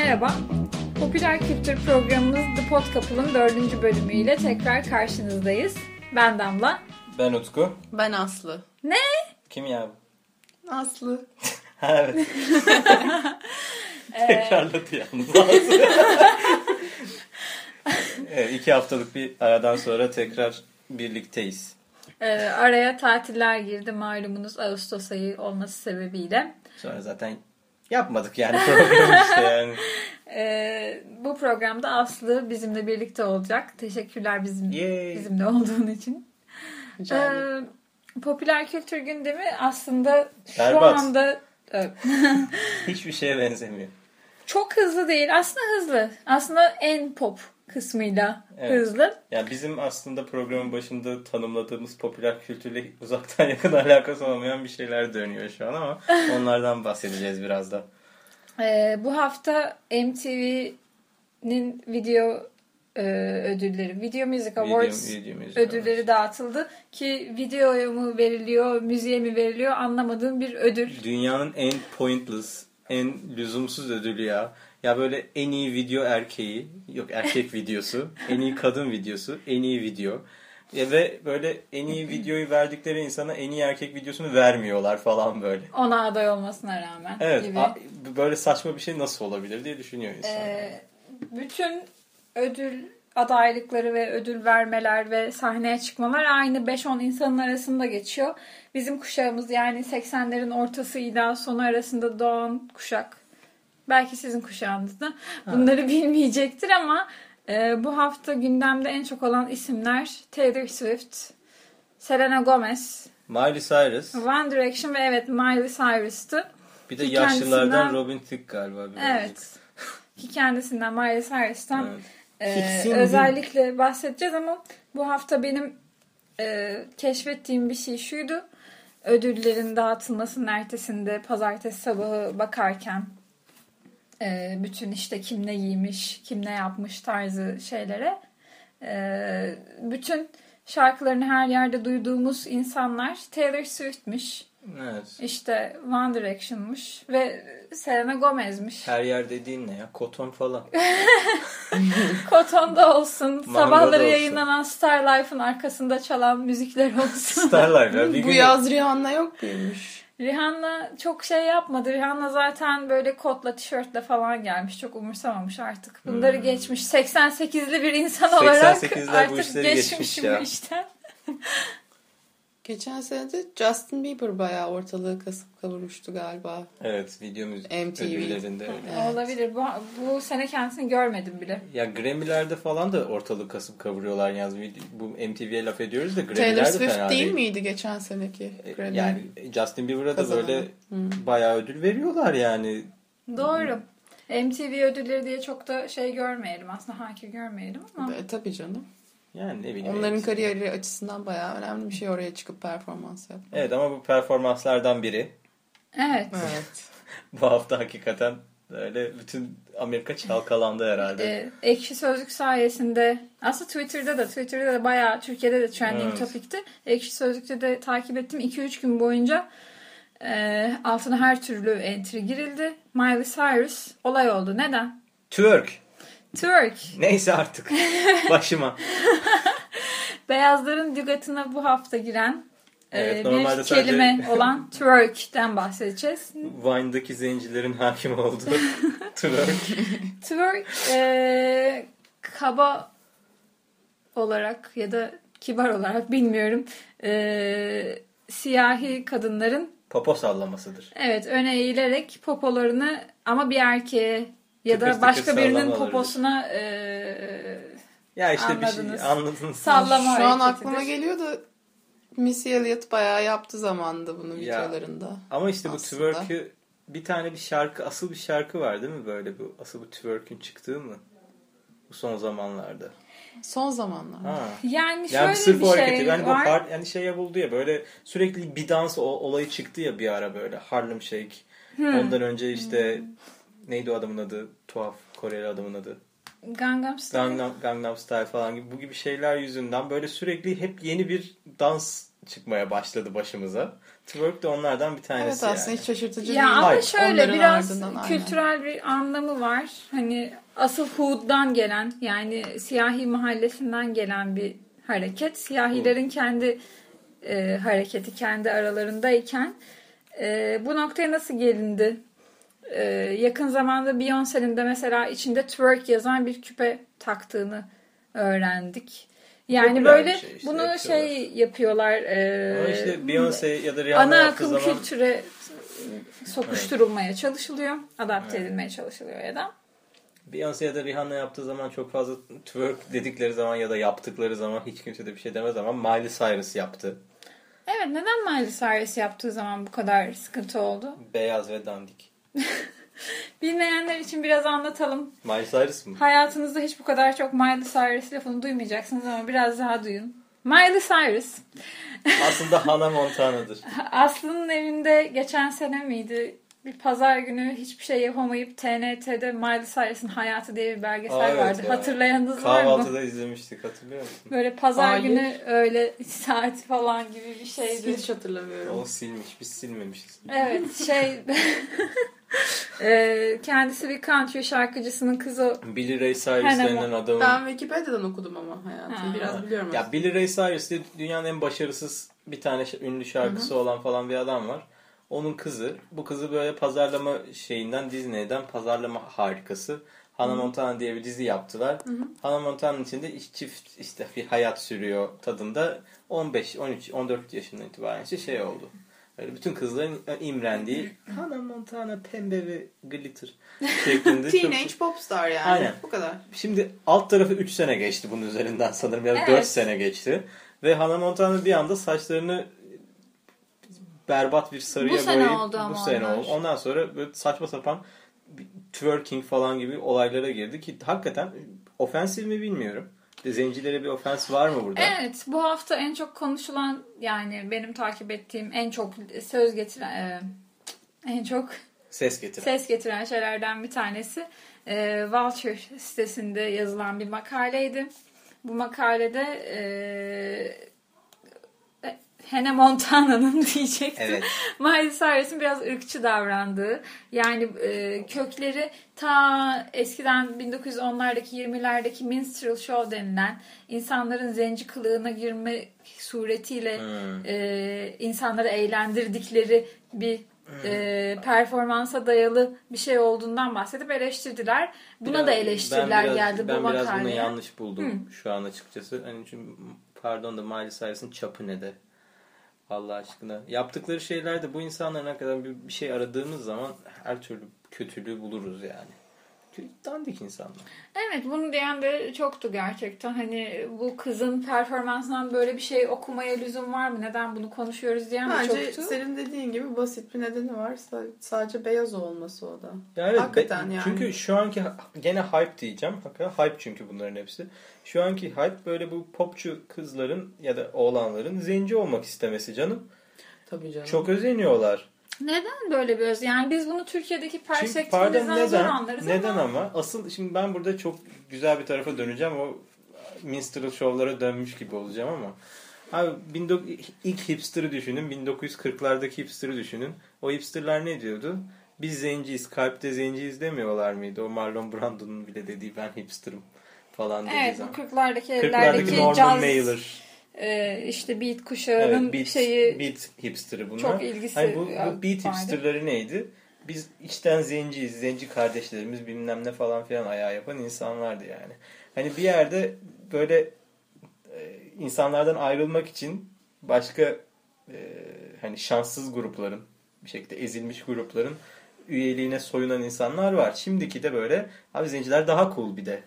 Merhaba. Popüler kültür programımız The Pot Couple'ın dördüncü bölümüyle tekrar karşınızdayız. Ben Damla. Ben Utku. Ben Aslı. Ne? Kim ya bu? Aslı. Ha evet. Tekrarladı yalnız. evet, iki haftalık bir aradan sonra tekrar birlikteyiz. Ee, araya tatiller girdi malumunuz Ağustos ayı olması sebebiyle. Sonra zaten yapmadık yani programı işte yani. Ee, bu programda Aslı bizimle birlikte olacak. Teşekkürler bizim Yay. bizimle olduğun için. Rica. Ee, popüler kültür gündemi aslında şu Berbat. anda Hiçbir şeye benzemiyor. çok hızlı değil. Aslında hızlı. Aslında en pop kısmıyla Evet. hızlı. Yani bizim aslında programın başında tanımladığımız popüler kültürle uzaktan yakın alakası olmayan bir şeyler dönüyor şu an ama onlardan bahsedeceğiz biraz da. Ee, bu hafta MTV'nin video e, ödülleri, Video Music Awards Video- video music ödülleri dağıtıldı. Ki videoya mı veriliyor, müziğe mi veriliyor anlamadığım bir ödül. Dünyanın en pointless, en lüzumsuz ödülü ya. Ya böyle en iyi video erkeği, yok erkek videosu, en iyi kadın videosu, en iyi video. Ya ve böyle en iyi videoyu verdikleri insana en iyi erkek videosunu vermiyorlar falan böyle. Ona aday olmasına rağmen Evet, gibi. böyle saçma bir şey nasıl olabilir diye düşünüyor insan. Ee, bütün ödül adaylıkları ve ödül vermeler ve sahneye çıkmalar aynı 5-10 insanın arasında geçiyor. Bizim kuşağımız yani 80'lerin ortasıyla sonu arasında doğan kuşak. Belki sizin kuşağınızda bunları bilmeyecektir ama e, bu hafta gündemde en çok olan isimler Taylor Swift, Selena Gomez, Miley Cyrus, One Direction ve evet Miley Cyrus'tı. bir de Ki yaşlılardan Robin Thicke galiba. birazcık. Evet. Ki kendisinden Miley Cyrus'tan Evet. Tiksin özellikle bahsedeceğiz ama bu hafta benim e, keşfettiğim bir şey şuydu. Ödüllerin dağıtılmasının ertesinde pazartesi sabahı bakarken e, bütün işte kim ne giymiş, kim ne yapmış tarzı şeylere e, bütün şarkılarını her yerde duyduğumuz insanlar Taylor Swift'miş. Evet. işte One Direction'mış ve Selena Gomez'miş. Her yer dediğin ne ya? Koton falan. Koton'da olsun. Mango'da sabahları olsun. yayınlanan Star Life'ın arkasında çalan müzikler olsun. Starlight ya. Bir Bu gün yaz Rihanna yok muymuş? Rihanna çok şey yapmadı. Rihanna zaten böyle kotla, tişörtle falan gelmiş. Çok umursamamış artık. Bunları Hmm. geçmiş. 88'li bir insan olarak 88'ler bu artık işleri geçmiş ya. bu işten. Geçen sene de Justin Bieber bayağı ortalığı kasıp kavurmuştu galiba. Evet video müzik MTV. ödüllerinde öyle. Evet. Olabilir. Bu, bu sene kendisini görmedim bile. Ya Grammy'lerde falan da ortalığı kasıp kavuruyorlar yalnız. Bu MTV'ye laf ediyoruz da Taylor Grammy'ler de Swift fena değil, değil. miydi geçen seneki E, Grammy? Yani Justin Bieber'a da böyle Hmm. bayağı ödül veriyorlar yani. Doğru. MTV ödülleri diye çok da şey görmeyelim. Aslında hakir görmeyelim ama. E, tabii canım. Yani ne bileyim. Onların kariyeri açısından bayağı önemli bir şey oraya çıkıp performans yap. Evet ama bu performanslardan biri. Evet. Evet. Bu hafta hakikaten böyle bütün Amerika çalkalandı herhalde. Ee, ekşi Sözlük sayesinde aslında Twitter'da da Twitter'da da bayağı Türkiye'de de trending Evet. topikti. Ekşi Sözlük'te de takip ettim. 2-3 gün boyunca e, altına her türlü entry girildi. Miley Cyrus olay oldu. Neden? Twerk. Twerk. Neyse artık. Başıma. Beyazların lügatına bu hafta giren e, Evet, bir normalde sadece- kelime olan twerk'ten bahsedeceğiz. Vine'daki zencilerin hakim olduğu twerk. Twerk e, kaba olarak ya da kibar olarak bilmiyorum. E, siyahi kadınların Popo sallamasıdır. evet öne eğilerek popolarını ama bir erkeğe ya Tıkır da tıkır başka birinin poposuna e, Ya işte bir Anladınız. şey anladınız. Sallama Şu an hareketidir. aklıma geliyor da Missy Elliott bayağı yaptı zamanında bunu Ya. videolarında. Ama işte bu Aslında. twerk'ü bir tane bir şarkı, asıl bir şarkı var değil mi böyle bu asıl bu twerk'ün çıktığı mı? Bu son zamanlarda. Son zamanlar. Ha. yani şöyle Yani sırf bir şey hareketi. Yani bu var. hard, yani şeye buldu ya böyle sürekli bir dans o- olayı çıktı ya bir ara böyle Harlem Shake. Hmm. Ondan önce işte neydi o adamın adı? Tuhaf Koreli adamın adı. Gangnam Style. Gangnam, Gangnam Style falan gibi bu gibi şeyler yüzünden böyle sürekli hep yeni bir dans çıkmaya başladı başımıza. Twerk de onlardan bir tanesi Evet aslında yani. hiç şaşırtıcı Ya değil. ama Hayır, şöyle onların biraz ardından aynen. kültürel bir anlamı var. Hani asıl Hood'dan gelen yani siyahi mahallesinden gelen bir hareket. Siyahilerin kendi e, hareketi kendi aralarındayken e, bu noktaya nasıl gelindi? E, yakın zamanda Beyoncé'nin de mesela içinde twerk yazan bir küpe taktığını öğrendik. Yani Popüler böyle şey işte, bunu yapıyorlar. şey yapıyorlar. e, Ama işte Beyoncé ya da Rihanna ana akım zaman kültüre sokuşturulmaya çalışılıyor. Adapte edilmeye çalışılıyor ya da. Beyoncé ya da Rihanna yaptığı zaman çok fazla twerk dedikleri zaman ya da yaptıkları zaman hiç kimse de bir şey demez ama Miley Cyrus yaptı. Evet neden Miley Cyrus yaptığı zaman bu kadar sıkıntı oldu? Beyaz ve dandik. Bilmeyenler için biraz anlatalım. Miley Cyrus mı? Hayatınızda hiç bu kadar çok Miley Cyrus lafını duymayacaksınız ama biraz daha duyun. Miley Cyrus Aslında Hannah Montana'dır. Aslı'nın evinde geçen sene miydi? Bir pazar günü hiçbir şey yapamayıp TNT'de Miley Cyrus'ın hayatı diye bir belgesel Aa, evet vardı. ya. Hatırlayanınız var mı? Kahvaltıda izlemiştik hatırlıyor musun? Böyle pazar Hayır. günü öyle saat falan gibi bir şeydi. Hiç hatırlamıyorum. O silmiş biz silmemişiz. Evet şey Eee, kendisi bir country şarkıcısının kızı. Billy Ray Cyrus denilen adamın... Ben Wikipedia'dan okudum ama hayatım. Ha. Biraz biliyorum aslında. Ya Billy Ray Cyrus diye dünyanın en başarısız bir tane ünlü şarkısı olan falan bir adam var. Onun kızı. Bu kızı böyle pazarlama şeyinden Disney'den pazarlama harikası. Hannah Montana diye bir dizi yaptılar. Hannah Montana'nın içinde çift işte bir hayat sürüyor tadında 15, 13, 14 yaşından itibaren işte şey oldu. Böyle bütün kızların imrendiği Hannah Montana pembe ve glitter şeklinde çok- Teenage popstar yani. Aynen. Bu kadar. Şimdi alt tarafı 3 sene geçti bunun üzerinden sanırım ya da Evet. 4 sene geçti. Ve Hannah Montana bir anda saçlarını berbat bir sarıya Bu sene boyayıp oldu ama bu sene onlar. oldu. Ondan sonra böyle saçma sapan twerking falan gibi olaylara girdi ki hakikaten ofensif mi bilmiyorum. Zencilere bir ofens var mı burada? Evet bu hafta en çok konuşulan yani benim takip ettiğim en çok söz getiren eee, en çok Ses getiren. ses getiren şeylerden bir tanesi eee Vulture sitesinde yazılan bir makaleydi. Bu makalede eee Hannah Montana'nın diyecektim. Evet. Miley Cyrus'ın biraz ırkçı davrandığı yani e, kökleri ta eskiden 1910'lardaki 20'lerdeki minstrel show denilen insanların zenci kılığına girme suretiyle Hmm. e, insanları eğlendirdikleri bir e, performansa dayalı bir şey olduğundan bahsedip eleştirdiler. Buna Biraz- da eleştiriler ben biraz, geldi ben bu biraz bunu makaleye. yanlış buldum şu an açıkçası. Hani çünkü pardon da Miley Cyrus'ın çapı ne de. Allah aşkına. Yaptıkları şeylerde bu insanların hakikaten bir, bir şey aradığımız zaman her türlü kötülüğü buluruz yani. Dandik insanlar. Evet bunu diyen de çoktu gerçekten. Hani bu kızın performansından böyle bir şey okumaya lüzum var mı? Neden bunu konuşuyoruz diyen de Bence çoktu. senin dediğin gibi basit bir nedeni var. Sa- Sadece beyaz olması o da. Ya evet, Hakikaten be- yani. Çünkü şu anki gene hype diyeceğim. Hakikaten hype çünkü bunların hepsi. Şu anki hype böyle bu popçu kızların ya da oğlanların zenci olmak istemesi canım. Tabii canım. Çok özeniyorlar. Neden böyle bir öz? Yani biz bunu Türkiye'deki perspektifimizden zor anlarız Neden ama. ama? Asıl şimdi ben burada çok güzel bir tarafa döneceğim. O minstrel şovlara dönmüş gibi olacağım ama. Abi 19 ilk hipster'ı düşünün. 1940'lardaki hipster'ı düşünün. O hipster'lar ne diyordu? Biz zenciyiz. Kalpte zenciyiz demiyorlar mıydı? O Marlon Brando'nun bile dediği ben hipster'ım falan dediği Evet zaman. bu 40'lardaki 40'lardaki evlerdeki Norman caz Mailer. E, işte beat kuşağının Evet, beat, şeyi beat hipster'ı bunlar. çok ilgisi Hayır, bu, bu beat hipsterları neydi? Biz içten zenciyiz, zenci kardeşlerimiz bilmem ne falan filan ayağı yapan insanlardı yani. Hani bir yerde böyle e, insanlardan ayrılmak için başka e, hani şanssız grupların bir şekilde ezilmiş grupların üyeliğine soyunan insanlar var. Şimdiki de böyle abi zenciler daha cool bir de.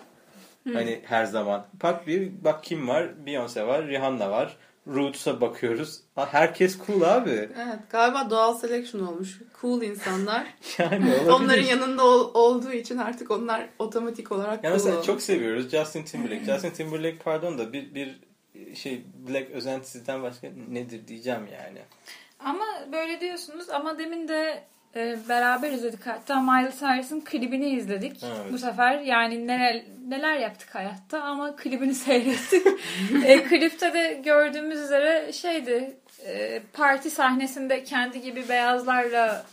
Hani her zaman. Bak bir bak kim var? Beyoncé var, Rihanna var. Roots'a bakıyoruz. Ha, Herkes cool abi. Evet galiba doğal selection olmuş. Cool insanlar. Yani olabilir. Onların yanında ol- olduğu için artık onlar otomatik olarak Ya cool mesela olmuş. çok seviyoruz Justin Timberlake. Justin Timberlake pardon da bir bir şey Black özentisizden başka nedir diyeceğim yani. Ama böyle diyorsunuz ama demin de e, beraber izledik hatta Miley Cyrus'ın klibini izledik Evet. bu sefer yani neler neler yaptık hayatta ama klibini seyrettik. e, klipte de gördüğümüz üzere şeydi e, parti sahnesinde kendi gibi beyazlarla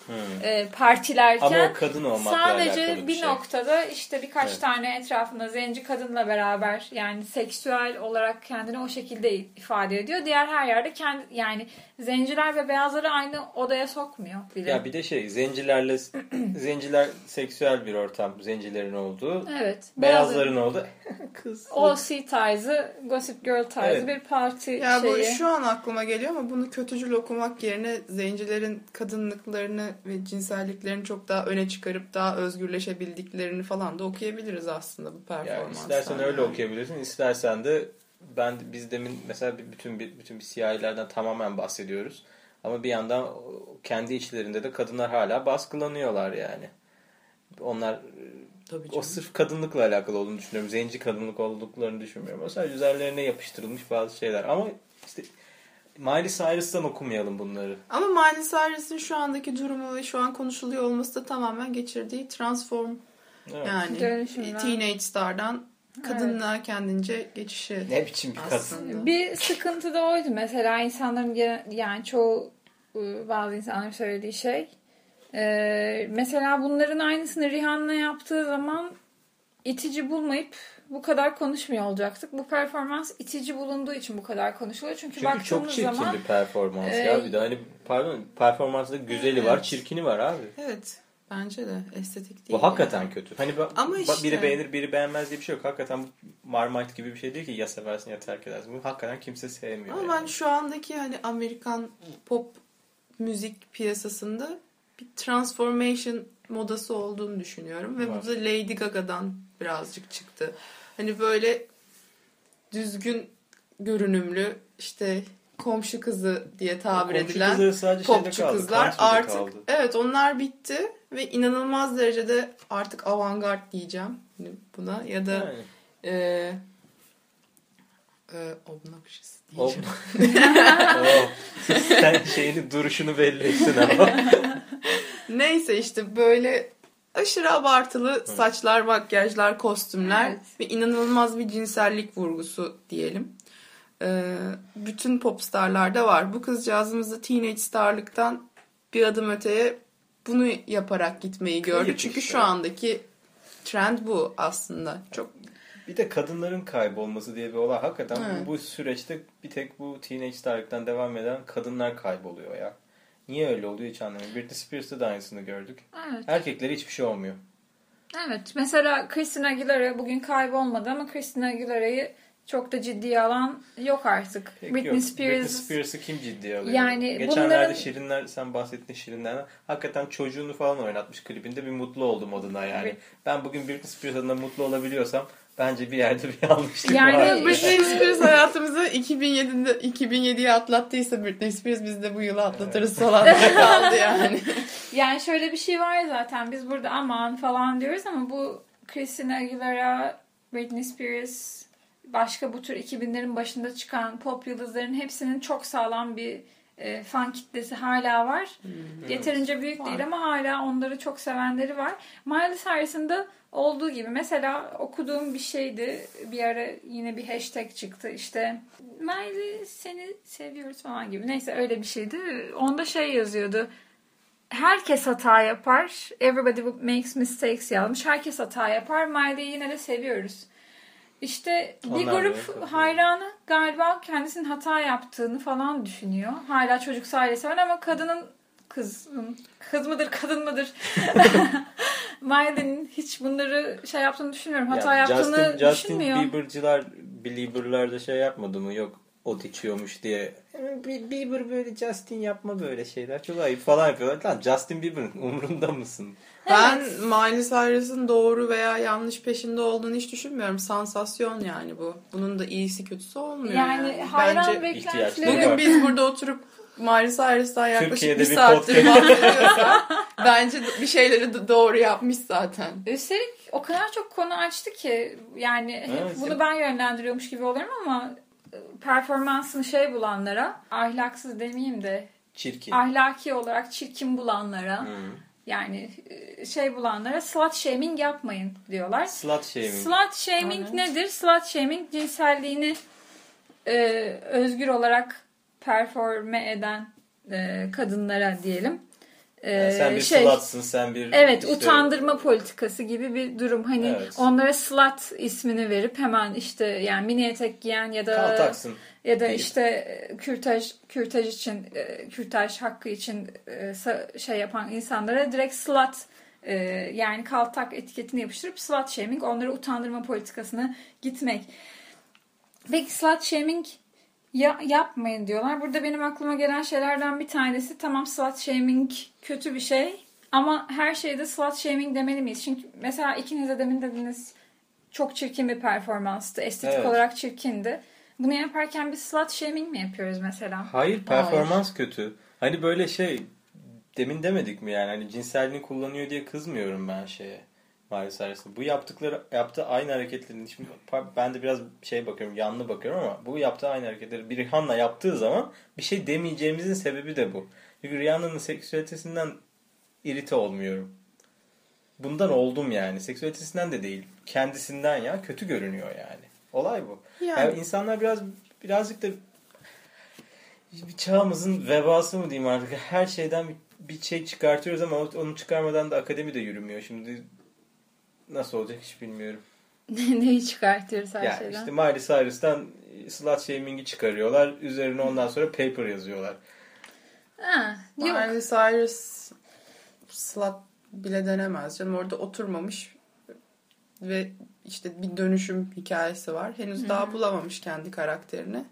e, partilerken Ama o kadın olmakla sadece bir bir şey. noktada işte birkaç Evet. tane etrafında zenci kadınla beraber yani seksüel olarak kendini o şekilde ifade ediyor. Diğer her yerde kendi yani zenciler ve beyazları aynı odaya sokmuyor bile. Ya bir de şey zencilerle zenciler seksüel bir ortam zencilerin olduğu evet. beyazların olduğu kız O.C. tarzı, Gossip Girl tarzı Evet. bir parti Ya bu şeyi. şu an aklıma geliyor ama bunu kötücül okumak yerine zencilerin kadınlıklarını ve cinselliklerini çok daha öne çıkarıp daha özgürleşebildiklerini falan da okuyabiliriz aslında bu Yani performanstan. istersen öyle yani. okuyabilirsin, istersen de ben biz demin mesela bütün bütün bir siyahilerden tamamen bahsediyoruz. Ama bir yandan kendi içlerinde de kadınlar hala baskılanıyorlar yani. Onlar Tabii o sırf kadınlıkla alakalı olduğunu düşünüyorum. Zenci kadınlık olduklarını düşünmüyorum. O sadece üzerlerine yapıştırılmış bazı şeyler. Ama işte Miley Cyrus'tan okumayalım bunları. Ama Miley Cyrus'ın şu andaki durumu ve şu an konuşuluyor olması da tamamen geçirdiği transform Evet. yani Dönüşümden. teenage star'dan kadınlığa kendince geçişi. Ne biçim bir kadın. Bir sıkıntı da oydu mesela insanların yani çoğu ıı, bazı insanların söylediği şey. Ee, mesela bunların aynısını Rihanna yaptığı zaman itici bulmayıp bu kadar konuşmuyor olacaktık. Bu performans itici bulunduğu için bu kadar konuşuluyor. Çünkü, Çünkü çok baktığımız çirkin zaman bir performans e, ya. Bir de hani pardon performansında güzeli var, Evet. çirkini var abi. Evet. Bence de estetik değil. Bu hakikaten kötü. Hani Ama işte- biri beğenir biri beğenmez diye bir şey yok. Hakikaten bu Marmite gibi bir şey değil ki ya seversin ya terk edersin. Bu hakikaten kimse sevmiyor. Ama yani. ben şu andaki hani Amerikan pop müzik piyasasında bir transformation modası olduğunu düşünüyorum. Ve Var. bu da Lady Gaga'dan birazcık çıktı. Hani böyle düzgün görünümlü işte komşu kızı diye tabir Komşu edilen sadece şeyde popçu kaldı, kızlar artık kaldı. evet onlar bitti ve inanılmaz derecede artık avantgard diyeceğim buna ya da Yani. e, e, obnoxious diyeceğim. Oh, Sen şeyini duruşunu belli ettin ama. Neyse işte böyle aşırı abartılı saçlar, makyajlar, kostümler Evet. ve inanılmaz bir cinsellik vurgusu diyelim. Ee, bütün popstarlarda var. Bu kızcağızımız da teenage starlıktan bir adım öteye bunu yaparak gitmeyi gördü. Çünkü işte. şu andaki trend bu aslında. Çok Bir de kadınların kaybolması diye bir olay. Hakikaten Evet. bu süreçte bir tek bu Teenage Star'lıktan devam eden kadınlar kayboluyor ya. Niye öyle oluyor hiç anlamıyorum. Britney Spears'ta da aynısını gördük. evet. Erkeklere hiçbir şey olmuyor. Evet. Mesela Christina Aguilera bugün kaybolmadı ama Christina Aguilera'yı çok da ciddiye alan yok artık. Pek Britney yok. Spears Britney Spears'ı kim ciddiye alıyor? Yani Geçenlerde bunların- Şirinler, sen bahsettin Şirinlerden. Hakikaten çocuğunu falan oynatmış klibinde bir mutlu oldum adına yani. Evet. Ben bugün Britney Spears adına mutlu olabiliyorsam bence bir yerde bir yanlışlık Yani var. Britney- Britney Spears hayatımızı 2007'de 2007'ye atlattıysa Britney Spears biz de bu yılı atlatırız falan kaldı yani. Yani şöyle bir şey var zaten biz burada aman falan diyoruz ama bu Christina Aguilera, Britney Spears, başka bu tür 2000'lerin başında çıkan pop yıldızların hepsinin çok sağlam bir e, fan kitlesi hala var. Yeterince büyük Var. değil ama hala onları çok sevenleri var. Miley Cyrus'ın da olduğu gibi mesela okuduğum bir şeydi. Bir ara yine bir hashtag çıktı işte Miley seni seviyoruz falan gibi. Neyse öyle bir şeydi. Onda şey yazıyordu herkes hata yapar. Everybody makes mistakes yazmış. Herkes hata yapar. Miley'i yine de seviyoruz. İşte bir Onlar grup hayranı galiba kendisinin hata yaptığını falan düşünüyor. Hala çocuk ailesi var ama kadının kız kız mıdır kadın mıdır? Miley'nin hiç bunları şey yaptığını düşünmüyorum. Hata Yani yaptığını Justin, Justin düşünmüyor. Bieber'cılar Belieber'lar da şey yapmadı mı? Yok ot içiyormuş diye. "Bi- Bieber böyle Justin yapma böyle şeyler. Çok ayıp falan yapıyorlar. Lan Justin Bieber'ın umrunda mısın? Ben Miley Cyrus'ın doğru veya yanlış peşinde olduğunu hiç düşünmüyorum. Sansasyon yani bu. Bunun da iyisi kötüsü olmuyor. Yani Yani, hayran Bence beklentileri bugün biz burada oturup Miley Cyrus'tan yaklaşık Türkiye'de bir saattir podcast. bahsediyorsak bence bir şeyleri doğru yapmış zaten. Üstelik o kadar çok konu açtı ki yani hep Evet, bunu ben yönlendiriyormuş gibi oluyorum ama e, performansını şey bulanlara ahlaksız demeyeyim de Çirkin. ahlaki olarak çirkin bulanlara Hı. Yani e, şey bulanlara slut shaming yapmayın diyorlar. Slut shaming. Slut shaming Evet. nedir? Slut shaming cinselliğini e, özgür olarak performe eden e, kadınlara diyelim. E, Yani sen bir şey, slutsın, sen bir... Evet, işte- utandırma politikası gibi bir durum. Hani Evet. onlara slut ismini verip hemen işte yani mini etek giyen ya da Kaltaksın. ya da değil. işte e, kürtaj kürtaj için e, kürtaj hakkı için e, şey yapan insanlara direkt slut e, yani kaltak etiketini yapıştırıp slut shaming onları utandırma politikasına gitmek. Peki slut shaming ya, yapmayın diyorlar. Burada benim aklıma gelen şeylerden bir tanesi tamam slut shaming kötü bir şey ama her şeyde slut shaming demeli miyiz? Çünkü mesela ikiniz de demin dediniz çok çirkin bir performanstı. Estetik Evet. olarak çirkindi. Bunu yaparken biz slut shaming mi yapıyoruz mesela? Hayır performans kötü. Hani böyle şey demin demedik mi yani hani cinselliğini kullanıyor diye kızmıyorum ben şeye. Maalesef arasında. Bu yaptıkları yaptığı aynı hareketlerin şimdi ben de biraz şey bakıyorum yanlı bakıyorum ama bu yaptığı aynı hareketleri bir Rihanna yaptığı zaman bir şey demeyeceğimizin sebebi de bu. Çünkü Rihanna'nın seksüalitesinden irite olmuyorum. Bundan oldum yani. Seksüalitesinden de değil. Kendisinden ya. Kötü görünüyor yani. Olay bu. Yani. Yani insanlar biraz birazcık da bir çağımızın vebası mı diyeyim artık. Her şeyden bir, bir şey çıkartıyoruz ama onu çıkarmadan da akademi de yürümüyor. Şimdi nasıl olacak hiç bilmiyorum. Neyi çıkartıyoruz her yani şeyden? işte Miley Cyrus'tan slut shaming'i çıkarıyorlar. Üzerine ondan sonra paper yazıyorlar. Ha, yok. Miley Cyrus slut bile denemez canım. Orada oturmamış ve işte bir dönüşüm hikayesi var. Henüz daha bulamamış kendi karakterini.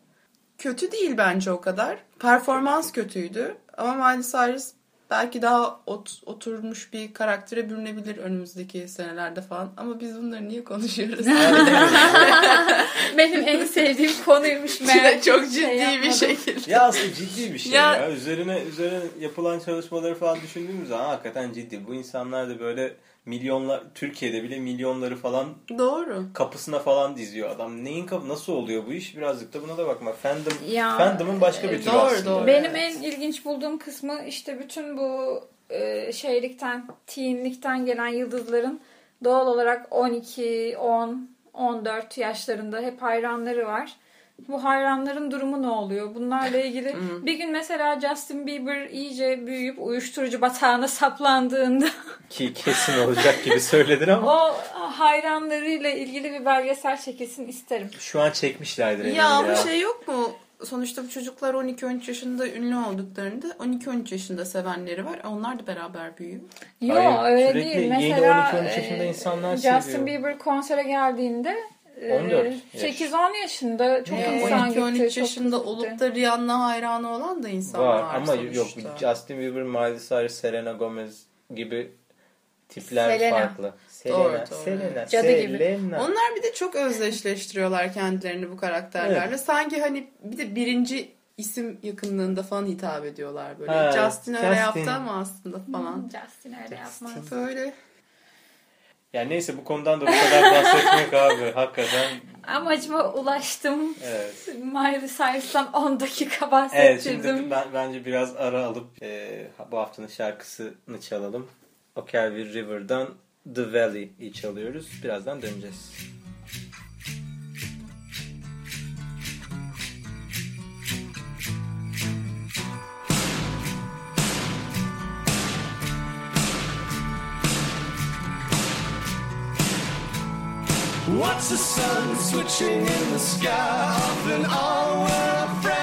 Kötü değil bence o kadar. Performans kötüydü. Ama Miley Cyrus belki daha ot- oturmuş bir karaktere bürünebilir önümüzdeki senelerde falan. Ama biz bunları niye konuşuyoruz? Benim en sevdiğim konuymuş meğer. Çok Şey ciddi bir yapmadım. şekilde. Ya aslında ciddi bir şey Ya- ya. Üzerine üzerine yapılan çalışmaları falan düşündüğümüz zaman hakikaten ciddi. Bu insanlar da böyle milyonlar Türkiye'de bile milyonları falan Doğru. kapısına falan diziyor adam. Neyin kapı nasıl oluyor bu iş? Birazcık da buna da bakma. Fandom Ya, fandom'ın başka bir türü doğru, aslında. doğru. Benim en ilginç bulduğum kısmı işte bütün bu e, şeylikten, teenlikten gelen yıldızların doğal olarak 12, 10, 14 yaşlarında hep hayranları var. Bu hayranların durumu ne oluyor? Bunlarla ilgili bir gün mesela Justin Bieber iyice büyüyüp uyuşturucu batağına saplandığında Ki kesin olacak gibi söyledin ama o hayranlarıyla ilgili bir belgesel çekilsin isterim. şu an çekmişlerdir eminim Ya ya. ama şey yok mu? Sonuçta bu çocuklar 12-13 yaşında ünlü olduklarında 12-13 yaşında sevenleri var. Onlar da beraber büyüyor. Yok öyle değil. yeni Mesela 12-13 yaşında e, insanlar Justin seviyor. Bieber konsere geldiğinde 14 yaş. 8-10 yaşında çok Ya insan gitti. 12-13 çok yaşında gitti. olup da Rihanna hayranı olan da insanlar Var var, ama yok sonuçta. Justin Bieber, Miley Cyrus, Selena Gomez gibi tipler Selena. farklı. Selena, Doğru, doğru. Selena, Cadı gibi. Selena. Onlar bir de çok özdeşleştiriyorlar kendilerini bu karakterlerle. Sanki hani bir de birinci isim yakınlığında falan hitap ediyorlar böyle. Ha, Justin öyle Justin. yaptı ama aslında falan. Justin öyle yapmaz. Böyle Yani neyse bu konudan da bu kadar bahsetmek abi. Hakikaten Amacıma ulaştım. evet. Miley Cyrus'tan 10 dakika Evet bahsettirdim. şimdi ben, bence biraz ara alıp e, bu haftanın şarkısını çalalım. O'Kelvin River'dan The Valley'i çalıyoruz. Birazdan döneceğiz. Watch the sun switching in the sky? Off and on where a friend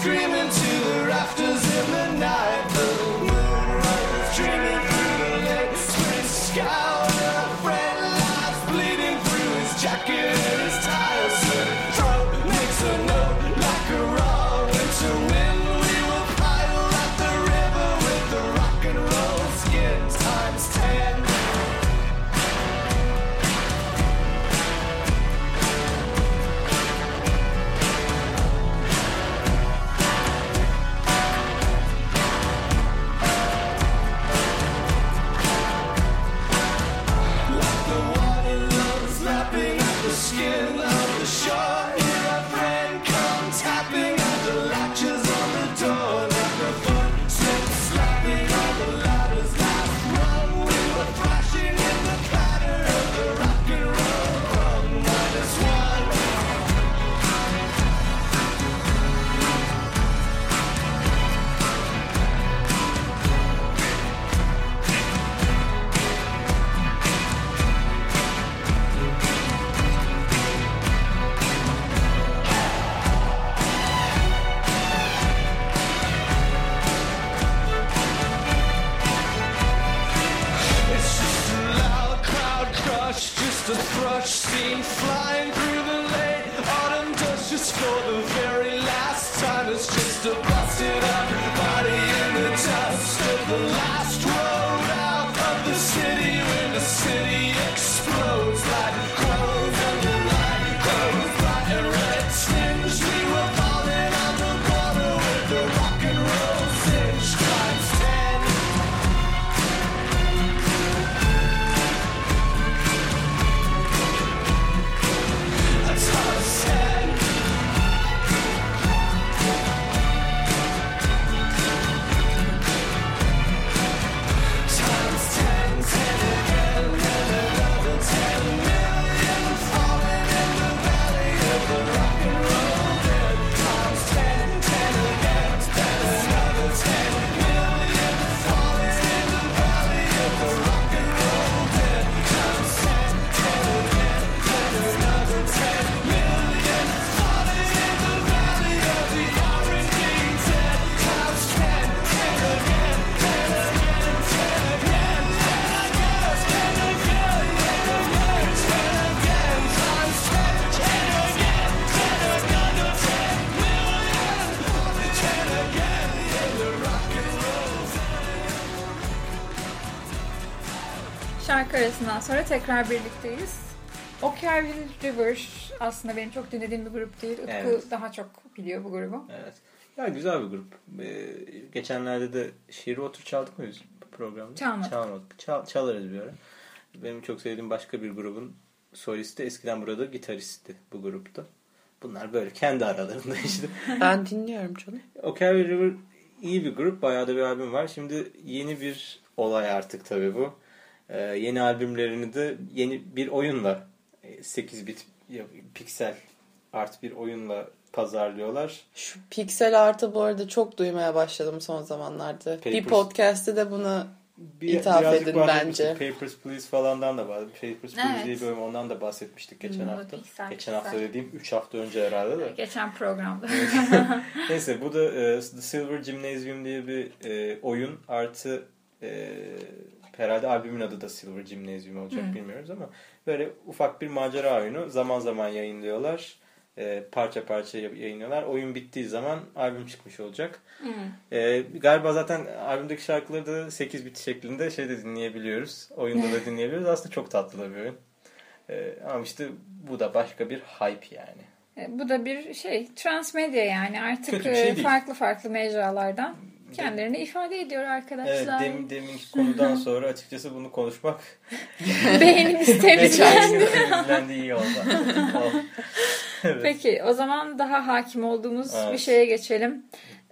screaming sonra tekrar birlikteyiz. Okey River aslında benim çok dinlediğim bir grup değil. Utku Evet. daha çok biliyor bu grubu. Evet. Ya güzel bir grup. Ee, geçenlerde de şiiri otur çaldık mı biz bu programda? Çalmadık. Çalmadık. Çal- çalarız bir ara. Benim çok sevdiğim başka bir grubun solisti eskiden burada gitaristi bu grupta. Bunlar böyle kendi aralarında işte. Ben dinliyorum canım. Okay River iyi bir grup. Bayağı da bir albüm var. Şimdi yeni bir olay artık tabii bu. Ee, yeni albümlerini de yeni bir oyunla e, 8 bit ya- piksel art bir oyunla pazarlıyorlar. Şu piksel artı bu arada çok duymaya başladım son zamanlarda. Bir Papers. podcast'te de bunu Bir, İthaf edin bence. Papers, Please falandan da bahsetmiştik. Papers, Please Evet. diye bir bölüm ondan da bahsetmiştik geçen Hmm, hafta. piksel, geçen piksel. hafta dediğim 3 hafta önce herhalde de. Geçen programda. Neyse bu da e, The Silver Gymnasium diye bir e, oyun artı e, herhalde albümün adı da Silver Gymnasium olacak Hı. bilmiyoruz ama böyle ufak bir macera oyunu zaman zaman yayınlıyorlar. E, parça parça yayınlıyorlar. Oyun bittiği zaman albüm çıkmış olacak. Hmm. E, galiba zaten albümdeki şarkıları da 8 bit şeklinde şeyde dinleyebiliyoruz. Oyunda da dinleyebiliyoruz. Aslında çok tatlı da bir oyun. E, ama işte bu da başka bir hype yani. E, Bu da bir şey transmedya yani artık şey e, farklı farklı mecralardan kendilerini ifade ediyor Evet, arkadaşlar. demin, deminki konudan sonra açıkçası bunu konuşmak istemiş. Temizlendi iyi oldu. Evet. Peki o zaman daha hakim olduğumuz Evet. bir şeye geçelim.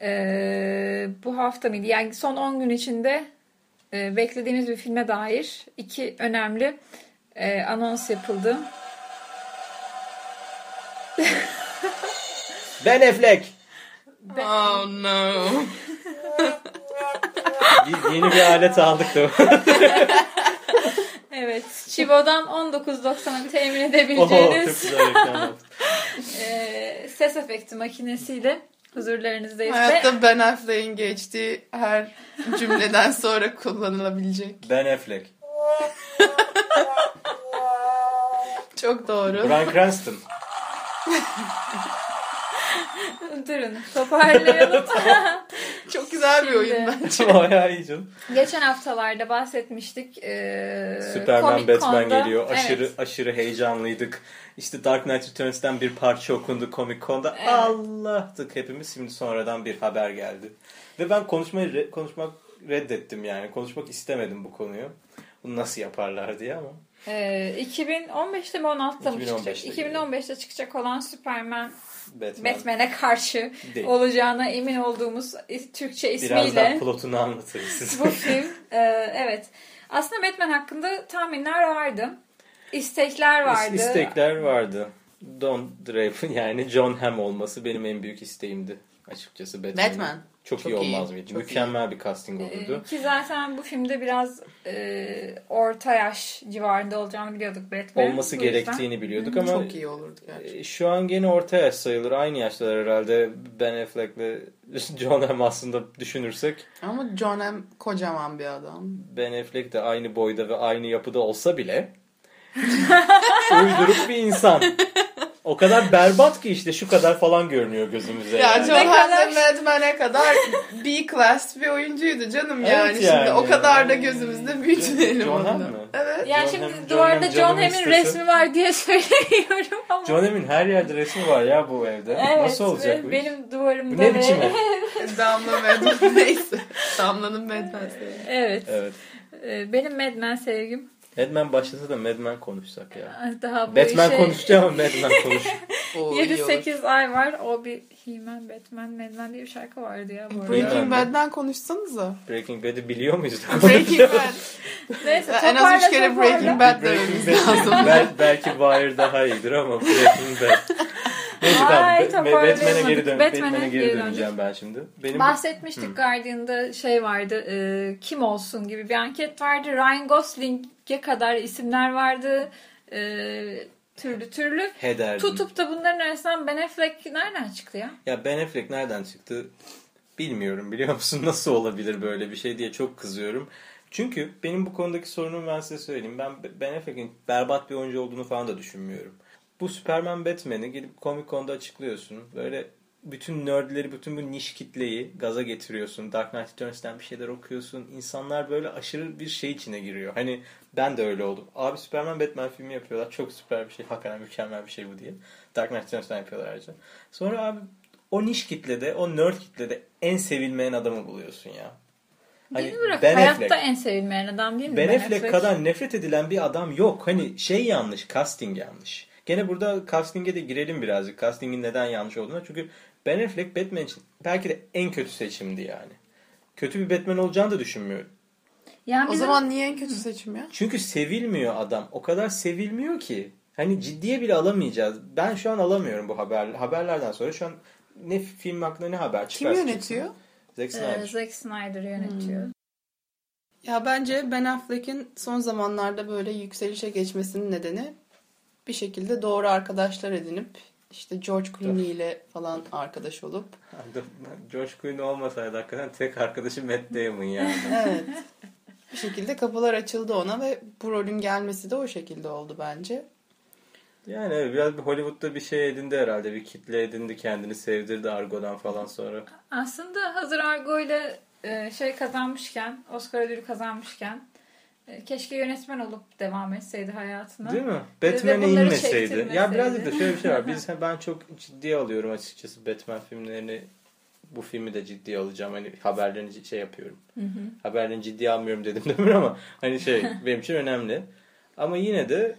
Ee, bu hafta mıydı? Yani son 10 gün içinde e, beklediğimiz bir filme dair iki önemli e, anons yapıldı. Ben Affleck. Oh no. Yeni bir alet aldık da. Evet. Chivo'dan 19.90'a temin edebileceğiniz güzel reklam yaptın. e, ses efekti makinesiyle huzurlarınızdayız. Ve Hayatta Ben Affleck'in geçtiği her cümleden sonra kullanılabilecek. Ben Affleck. Çok doğru. Bryan Cranston. durun toparlayalım. Çok güzel bir oyun bence. Bayağı iyi canım. Geçen haftalarda bahsetmiştik. Ee, Superman Comic-Con'da- Batman geliyor. Aşırı Evet. aşırı heyecanlıydık. İşte Dark Knight Returns'ten bir parça okundu Comic Con'da. Evet. Allah'tık hepimiz. Şimdi sonradan bir haber geldi. Ve ben konuşmayı re- konuşmak reddettim yani. Konuşmak istemedim bu konuyu. Bunu nasıl yaparlar diye ama. Ee, 2015'te mi 16'da mı 2015'te çıkacak? 2015'te çıkacak olan Superman Batman. Batman'e karşı Değil. olacağına emin olduğumuz Türkçe Birazdan ismiyle plotunu anlatırız size. bu film. e, evet. Aslında Batman hakkında tahminler vardı. İstekler vardı. İstekler vardı. Don Draper yani John Hamm olması benim en büyük isteğimdi açıkçası Batman'in. Batman. Çok, Çok iyi iyi, olmaz mıydı? çok Mükemmel bir casting olurdu. Ee, ki zaten bu filmde biraz e, orta yaş civarında olacağını biliyorduk Batman. Olması Bu yüzden- gerektiğini biliyorduk ama Çok iyi olurdu gerçekten. e, şu an gene orta yaş sayılır. Aynı yaşlar herhalde Ben Affleck'le John Hamm aslında düşünürsek. Ama John M. kocaman bir adam. Ben Affleck de aynı boyda ve aynı yapıda olsa bile uyduruk bir insan. O kadar berbat ki işte şu kadar falan görünüyor gözümüze. Ya yani. John Ne Hamm kadar- de Mad kadar B-class bir oyuncuydu canım Evet yani. yani. Şimdi o kadar da gözümüzde büyütmeyelim John onu. Hamm mı? Evet. Yani John şimdi Hamm- John duvarda John canım Hamm'in resmi var diye söylemiyorum ama. John Hamm'in her yerde resmi var ya bu evde. Evet, Nasıl olacak bu iş? benim duvarımda Bu ne biçim ev? Damla Mad neyse. Damla'nın Mad evet. Evet. Ee, Benim Mad sevgim Madman başlasa da Madman konuşsak ya. daha bu Batman işe konuşacağım ama Madman konuş. Oo, iyi olur. 7-8 ay var. O bir He-Man, Batman, Mad Men diye bir şarkı vardı ya bu arada. Breaking Bad'den konuşsanıza. Breaking Bad'i biliyor muyuz? Breaking Bad. Neyse en az üç kere. Breaking Bad Breaking dememiz Bad. lazım. Bel, belki Wire daha iyidir ama Breaking Bad. Neyse tamam. Ay, Ba- Batman'e geri, dön Batman'e geri, geri döneceğim ben şimdi. Benim Bahsetmiştik Guardian'da şey vardı. e, kim olsun gibi bir anket vardı. Ryan Gosling'e kadar isimler vardı. E, türlü türlü. Heder. Tutup da bunların arasından Ben Affleck nereden çıktı ya? Ya Ben Affleck nereden çıktı bilmiyorum biliyor musun? Nasıl olabilir böyle bir şey diye çok kızıyorum. Çünkü benim bu konudaki sorunumu ben size söyleyeyim. Ben Ben Affleck'in berbat bir oyuncu olduğunu falan da düşünmüyorum. Bu Superman Batman'i gidip Comic Con'da açıklıyorsun. Böyle bütün nerdleri, bütün bu niş kitleyi gaza getiriyorsun. Dark Knight Returns'ten bir şeyler okuyorsun. İnsanlar böyle aşırı bir şey içine giriyor. Hani ben de öyle oldum. Abi Superman Batman filmi yapıyorlar. Çok süper bir şey. Hakikaten mükemmel bir şey bu diye. Dark Knight Returns'ten yapıyorlar ayrıca. Sonra abi o niş kitlede, o nerd kitlede en sevilmeyen adamı buluyorsun ya. Hani bırak Ben hayatta Affleck. en sevilmeyen adam değil mi? Ben Affleck kadar nefret edilen bir adam yok. Hani şey yanlış, casting yanlış. Gene burada casting'e de girelim birazcık. Casting'in neden yanlış olduğuna. Çünkü Ben Affleck Batman için belki de en kötü seçimdi yani. Kötü bir Batman olacağını da düşünmüyorum. Yani O bizim- zaman niye en kötü seçim ya? Çünkü sevilmiyor adam. O kadar sevilmiyor ki. Hani ciddiye bile alamayacağız. Ben şu an alamıyorum bu haber haberlerden sonra. Şu an ne film hakkında ne haber Kim çıkarsa yönetiyor? çıksın. Zack Ee, Snyder. Zack Snyder yönetiyor. Ya bence Ben Affleck'in son zamanlarda böyle yükselişe geçmesinin nedeni bir şekilde doğru arkadaşlar edinip işte George Clooney ile falan arkadaş olup George Clooney olmasaydı hakikaten tek arkadaşı Matt Damon yani. evet bir şekilde kapılar açıldı ona ve bu rolün gelmesi de o şekilde oldu bence. Yani evet, biraz bir Hollywood'da bir şey edindi herhalde. Bir kitle edindi kendini sevdirdi Argo'dan falan sonra. Aslında hazır Argo ile e, şey kazanmışken, Oscar ödülü kazanmışken keşke yönetmen olup devam etseydi hayatına. Değil mi? Batman'e bunları inmeseydi. Ya birazcık da şöyle bir şey var. Biz ben çok ciddiye alıyorum açıkçası Batman filmlerini. Bu filmi de ciddiye alacağım. Hani haberlerini şey yapıyorum. Haberlerini ciddiye almıyorum dedim demir ama hani şey benim için önemli. Ama yine de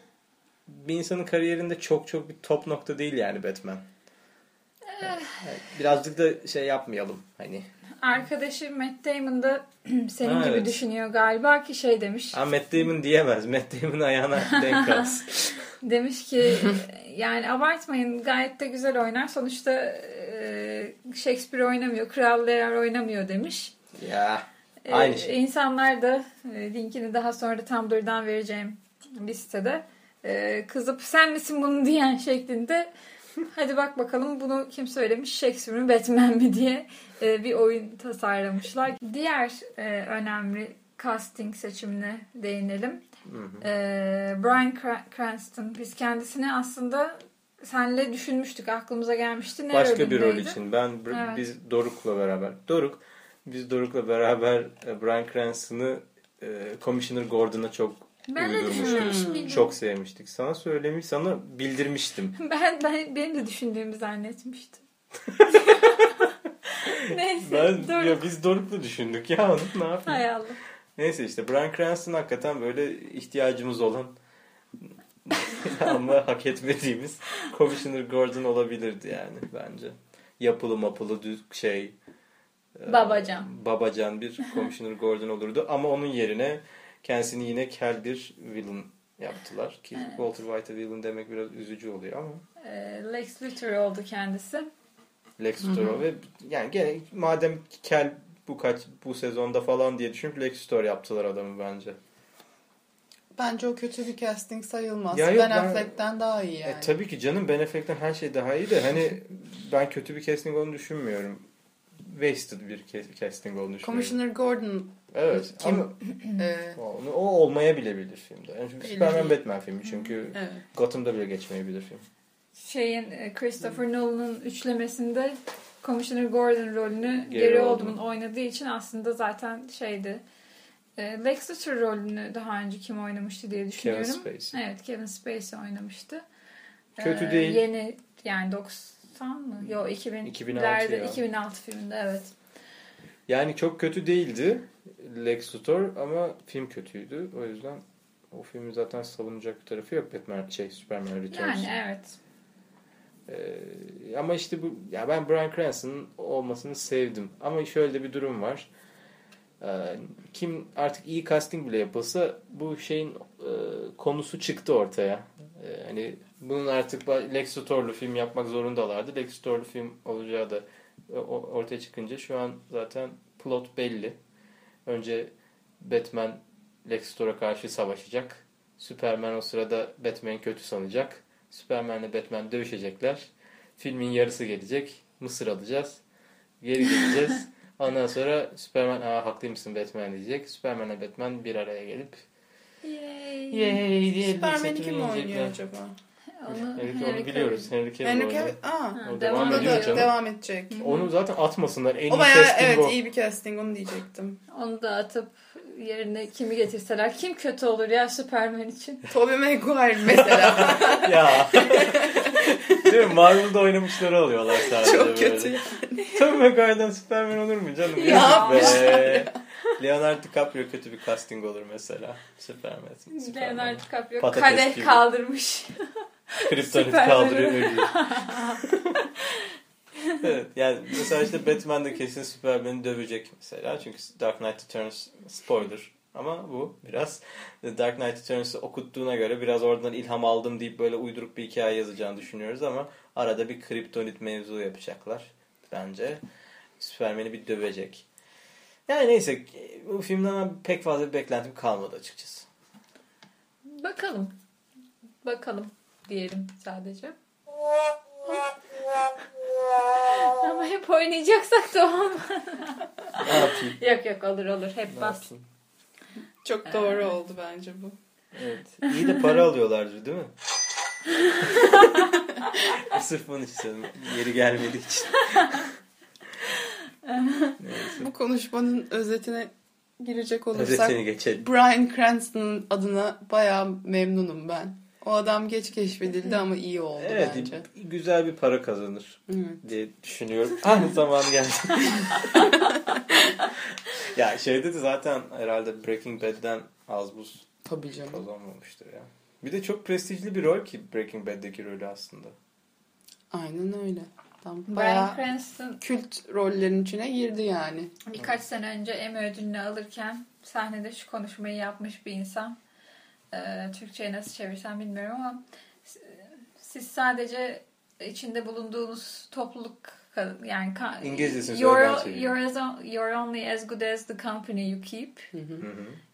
bir insanın kariyerinde çok çok bir top nokta değil yani Batman. Yani birazcık da şey yapmayalım hani. Arkadaşı Matt Damon da senin Ha, gibi evet. düşünüyor galiba ki şey demiş. Ha Matt Damon diyemez. Matt Damon ayağına denk kalsın. Demiş ki yani abartmayın gayet de güzel oynar. Sonuçta e, Shakespeare oynamıyor, Kral Lear oynamıyor demiş. ya E, aynı şey. İnsanlar da e, linkini daha sonra da Tumblr'dan vereceğim listede e, kızıp sen misin bunu diyen şeklinde hadi bak bakalım bunu kim söylemiş Shakespeare mi Batman mi diye e, bir oyun tasarlamışlar. Diğer e, önemli casting seçimine değinelim. E, Bryan Cra- Cranston biz kendisini aslında senle düşünmüştük aklımıza gelmişti. Ne Başka bir rol için. Ben Evet. biz Doruk'la beraber. Doruk biz Doruk'la beraber e, Bryan Cranston'ı e, Commissioner Gordon'a çok Ben de düşünmüştüm. Çok sevmiştik. Sana söylemiş, sana bildirmiştim. Ben, ben benim de düşündüğümü zannetmiştim. Neyse. Ben dur. ya biz Doruk'la düşündük ya onu ne yapayım? Hay Allah. Neyse işte Bryan Cranston hakikaten böyle ihtiyacımız olan ama hak etmediğimiz Commissioner Gordon olabilirdi yani bence. Yapılı mapılı düz şey e, Babacan. babacan bir Commissioner Gordon olurdu ama onun yerine kendisini yine kel bir villain yaptılar ki Walter White'a villain demek biraz üzücü oluyor ama Ee, Lex Luthor oldu kendisi. Lex Luthor ve yani gene madem kel bu kaç bu sezonda falan diye düşünüp Lex Luthor yaptılar adamı bence. Bence o kötü bir casting sayılmaz. Ya yok, ben ben- Affleck'ten daha iyi yani. E, tabii ki canım Ben Affleck'ten her şey daha iyi de hani ben kötü bir casting olduğunu düşünmüyorum. Wasted bir casting olduğunu düşünüyorum. Commissioner Gordon Evet Kim- ama e, o, o olmayabilir filmde. Yani çünkü Superman. Batman filmi çünkü evet. Gotham'da bile geçmeyebilir film. Şeyin e, Christopher Nolan'ın üçlemesinde Commissioner Gordon rolünü Gary Gary Oldman. Oynadığı için aslında zaten şeydi. E, Lex Luthor rolünü daha önce kim oynamıştı diye düşünüyorum. Spacey. Evet Kevin Spacey oynamıştı. Kötü Ee, değil. Yeni yani 90 mı? Yok 2000 2006 2006 ya. 2006 filminde evet. Yani çok kötü değildi Lex Luthor ama film kötüydü. O yüzden o filmin zaten savunacak bir tarafı yok Batman şey Superman Returns. Yani evet. Ee, ama işte bu ya ben Bryan Cranston'ın olmasını sevdim. Ama şöyle de bir durum var. Ee, kim artık iyi casting bile yapılsa bu şeyin e, konusu çıktı ortaya. Ee, hani bunun artık Lex Luthor'lu film yapmak zorundalardı. Lex Luthor'lu film olacağı da e, ortaya çıkınca şu an zaten plot belli. Önce Batman Lex Luthor'a karşı savaşacak. Superman o sırada Batman kötü sanacak. Superman'le Batman dövüşecekler. Filmin yarısı gelecek. Mısır alacağız. Geri geleceğiz. Ondan sonra Superman aa haklıymışsın Batman diyecek. Superman'le Batman bir araya gelip Yay. yay diye Superman'i kim turunu oynuyor acaba? Onu Henry, onu biliyoruz. Henry Cavill Henry. Cavill, aa, Ha, O devam devam ediyor da canım. devam edecek. Onu zaten atmasınlar. En O iyi bayağı casting evet o. iyi bir casting onu diyecektim. Onu da atıp yerine kimi getirseler kim kötü olur ya Superman için? Tobey Maguire mesela. ya. Değil mi? Marvel'da oynamışları alıyorlar sadece Çok böyle. kötü. Tom Maguire'dan Superman olur mu canım? Ya Yazık yapmış be. Leonardo DiCaprio kötü bir casting olur mesela. Superman. Superman. Leonardo DiCaprio Patates kadeh gibi. kaldırmış. Superman. kaldırıyor ölüyor. evet yani mesela işte Batman de kesin Superman'i dövecek mesela. Çünkü Dark Knight Returns spoiler. Ama bu biraz Dark Knight Returns'ı okuttuğuna göre biraz oradan ilham aldım deyip böyle uyduruk bir hikaye yazacağını düşünüyoruz ama arada bir Kryptonit mevzu yapacaklar bence. Superman'i bir dövecek. Yani neyse bu filmden pek fazla bir beklentim kalmadı açıkçası. Bakalım. Bakalım diyelim sadece. Ama hep oynayacaksak da olmaz. Ne yapayım? yok yok olur olur. Hep Ne bas. yapayım? Çok doğru oldu bence bu. Evet. İyi de para alıyorlardır değil mi? Sırf bunun için. Yeri gelmediği için. Neyse. Bu konuşmanın özetine girecek olursak. Bryan Cranston'ın adına bayağı memnunum ben. O adam geç keşfedildi ama iyi oldu Evet, bence. güzel bir para kazanır Evet. diye düşünüyorum. Aynı zaman geldi. ya şeyde de zaten herhalde Breaking Bad'den az buz Tabii canım. kazanmamıştır ya. Bir de çok prestijli bir rol ki Breaking Bad'deki rolü aslında. Aynen öyle. Tam Bryan bayağı Cranston kült rollerin içine girdi yani. birkaç sene önce Emmy ödülünü alırken sahnede şu konuşmayı yapmış bir insan. Ee, Türkçe'ye nasıl çevirsem bilmiyorum ama siz sadece içinde bulunduğunuz topluluk yani İngilizcesini you're, you're, as, you're only as good as the company you keep. Hı hı.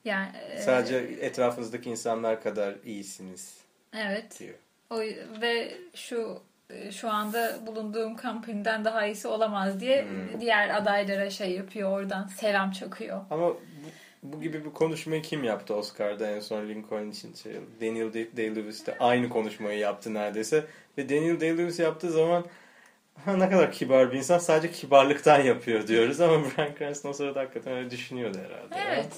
Yani e, Sadece etrafınızdaki insanlar kadar iyisiniz evet. diyor. O, ve şu e, şu anda bulunduğum company'den daha iyisi olamaz diye Hmm. diğer adaylara şey yapıyor oradan selam çakıyor. Ama bu, bu gibi bir konuşmayı kim yaptı Oscar'da en son Lincoln için? Şey, Daniel Day- Day-Lewis de aynı konuşmayı yaptı neredeyse. Ve Daniel Day-Lewis yaptığı zaman ha, ne kadar kibar bir insan sadece kibarlıktan yapıyor diyoruz ama Bryan Cranston o sırada hakikaten öyle düşünüyordu herhalde. ya. Evet.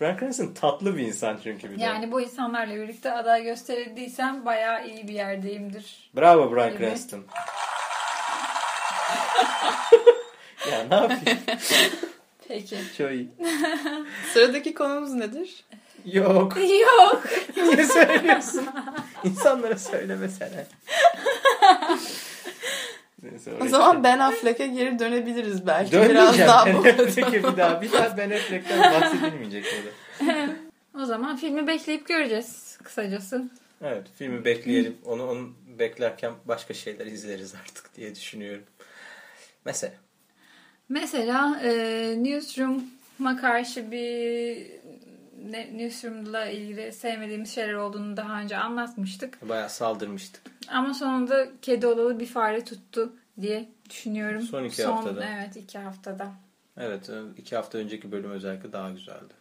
Bryan Cranston tatlı bir insan çünkü bir de. Yani bu insanlarla birlikte aday gösterildiysem bayağı iyi bir yerdeyimdir. Bravo Bryan Gibi. Cranston. ya ne yapayım? Peki. Çok iyi. Sıradaki konumuz nedir? Yok. Yok. Niye söylüyorsun? İnsanlara söylemesene. Neyse, O zaman Ben Affleck'e geri dönebiliriz belki. Biraz daha bu bir daha. Bir daha Ben Affleck'ten bahsedilmeyecek burada. O zaman filmi bekleyip göreceğiz kısacası. Evet filmi bekleyelim. Onu, onu beklerken başka şeyler izleriz artık diye düşünüyorum. Mesela. Mesela e, Newsroom'a karşı bir ne, Newsroom'la ilgili sevmediğimiz şeyler olduğunu daha önce anlatmıştık. Bayağı saldırmıştık. Ama sonunda kedi olalı bir fare tuttu diye düşünüyorum. Son iki Son, haftada. Evet iki haftada. Evet iki hafta önceki bölüm özellikle daha güzeldi.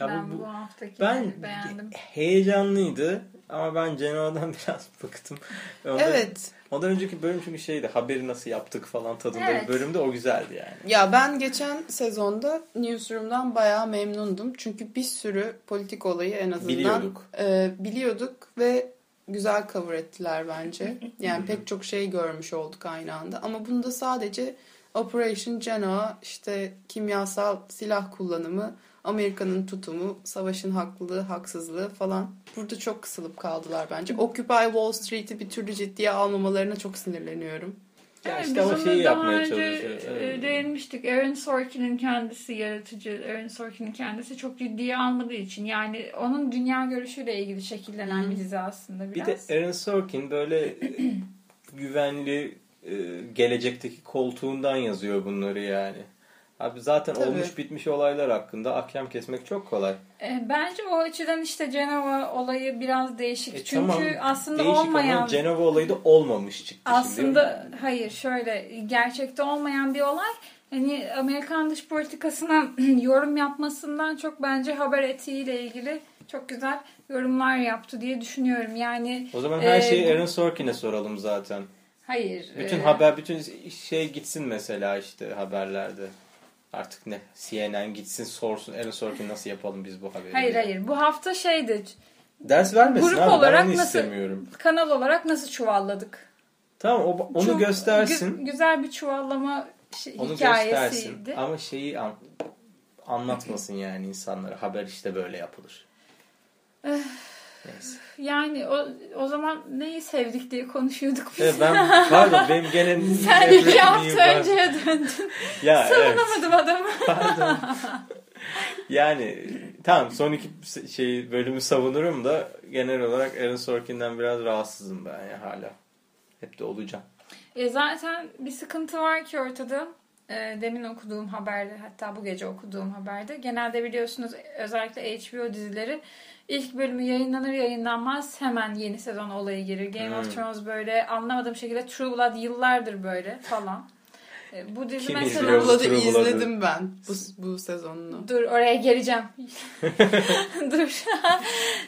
Ya ben bu, bu, haftaki ben beğendim. heyecanlıydı ama ben Genoa'dan biraz bıktım. Ondan, Evet. Ondan önceki bölüm çünkü şeydi haberi nasıl yaptık falan tadında Evet. bir bölümde o güzeldi yani. Ya ben geçen sezonda Newsroom'dan bayağı memnundum. Çünkü bir sürü politik olayı en azından Biliyorduk. e, biliyorduk ve güzel cover ettiler bence. Yani pek çok şey görmüş olduk aynı anda. Ama bunda sadece Operation Genoa, işte kimyasal silah kullanımı, Amerika'nın tutumu, savaşın haklılığı, haksızlığı falan. Burada çok kısılıp kaldılar bence. Occupy Wall Street'i bir türlü ciddiye almamalarına çok sinirleniyorum. Ya Evet, işte biz o onu şeyi daha yapmaya önce, çalışıyor. e, Evet. Değinmiştik. Aaron Sorkin'in kendisi yaratıcı. Aaron Sorkin'in kendisi çok ciddiye almadığı için. Yani onun dünya görüşüyle ilgili şekillenen bir dizi aslında Bir biraz. de Aaron Sorkin böyle e, güvenli e, gelecekteki koltuğundan yazıyor bunları yani. Abi zaten Tabii. olmuş bitmiş olaylar hakkında ahkam kesmek çok kolay. E, bence o açıdan işte Cenova olayı biraz değişik. E, Çünkü tamam, aslında Değişik olmayan ama Cenova olayı da olmamış çıktı şimdi. aslında hayır şöyle gerçekte olmayan bir olay hani Amerikan dış politikasına yorum yapmasından çok bence haber etiğiyle ilgili çok güzel yorumlar yaptı diye düşünüyorum. Yani O zaman her e, şeyi Aaron Sorkin'e soralım zaten. hayır. Bütün e, haber, bütün şey gitsin mesela işte haberlerde. Artık ne? CNN gitsin sorsun. Aaron Sorkin nasıl yapalım biz bu haberi? Hayır diye. hayır. Bu hafta şeydi. Ders vermesin Grup abi. olarak ben onu nasıl- istemiyorum. Kanal olarak nasıl çuvalladık? Tamam o, onu Çok göstersin. gü- güzel bir çuvallama şey, Onu hikayesiydi. göstersin. Ama şeyi an- anlatmasın yani insanlara. Haber işte böyle yapılır. Neyse. Yani o, o zaman neyi sevdik diye konuşuyorduk biz. Evet, ben pardon benim gene Sen iki hafta var. önceye döndün. Ya evet. Savunamadım adamı. Pardon. yani tamam son iki şey bölümü savunurum da genel olarak Aaron Sorkin'den biraz rahatsızım ben ya hala. Hep de olacağım. E zaten bir sıkıntı var ki ortada. E, demin okuduğum haberde hatta bu gece okuduğum haberde. Genelde biliyorsunuz özellikle HBO dizileri ilk bölümü yayınlanır yayınlanmaz hemen yeni sezon olayı girir. Game Hmm. of Thrones böyle anlamadığım şekilde True Blood yıllardır böyle falan. E, bu dizi Kim mesela... True Blood'ı. izledim ben bu, bu sezonunu. Dur oraya geleceğim. Dur.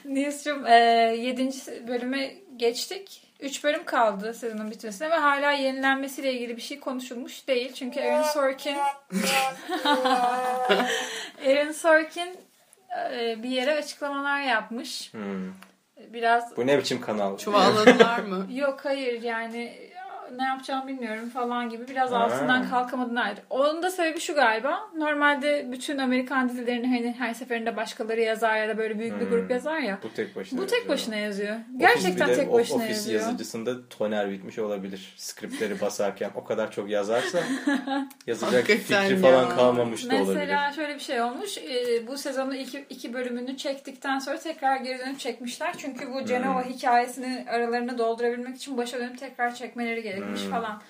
Newsroom e, 7. bölüme geçtik. 3 bölüm kaldı sezonun bitmesine ve hala yenilenmesiyle ilgili bir şey konuşulmuş değil. Çünkü Aaron Sorkin Aaron Sorkin bir yere açıklamalar yapmış. Hmm. Biraz Bu ne biçim kanal? Çuvalladılar mı? yok hayır yani ne yapacağımı bilmiyorum falan gibi biraz Ha. altından kalkamadığını Onun da sebebi şu galiba. Normalde bütün Amerikan dizilerini hani her seferinde başkaları yazar ya da böyle büyük bir Hmm. grup yazar ya. Bu tek başına Bu tek yazıyor. başına yazıyor. Office Gerçekten bir tek o- başına yazıyor. yazıcısında toner bitmiş olabilir. Skriptleri basarken o kadar çok yazarsa yazacak fikri ya. falan kalmamış da olabilir. Mesela şöyle bir şey olmuş. Ee, bu sezonun iki, iki bölümünü çektikten sonra tekrar geri dönüp çekmişler. Çünkü bu Cenova Hmm. hikayesini aralarını doldurabilmek için başa dönüp tekrar çekmeleri gerekmiş Hmm. falan.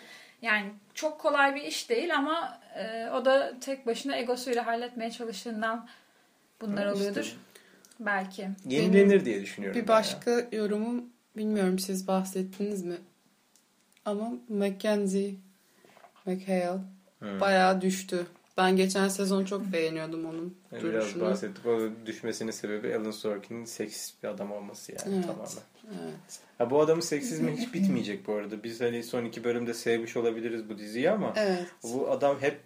Yani çok kolay bir iş değil ama e, o da tek başına egosuyla halletmeye çalıştığından bunlar Ha, oluyordur. işte. Belki. Yenilenir diye düşünüyorum. Bir ben ya. başka yorumum bilmiyorum siz bahsettiniz mi? Ama Mackenzie McHale Hmm. bayağı düştü. Ben geçen sezon çok beğeniyordum onun Yani Biraz duruşunu. bahsettik. O düşmesinin sebebi Alan Sorkin'in seksist bir adam olması yani Evet. tamamen. Evet. Ha, bu adamın seksizmi hiç bitmeyecek bu arada. Biz hani son iki bölümde sevmiş olabiliriz bu diziyi ama Evet. bu adam hep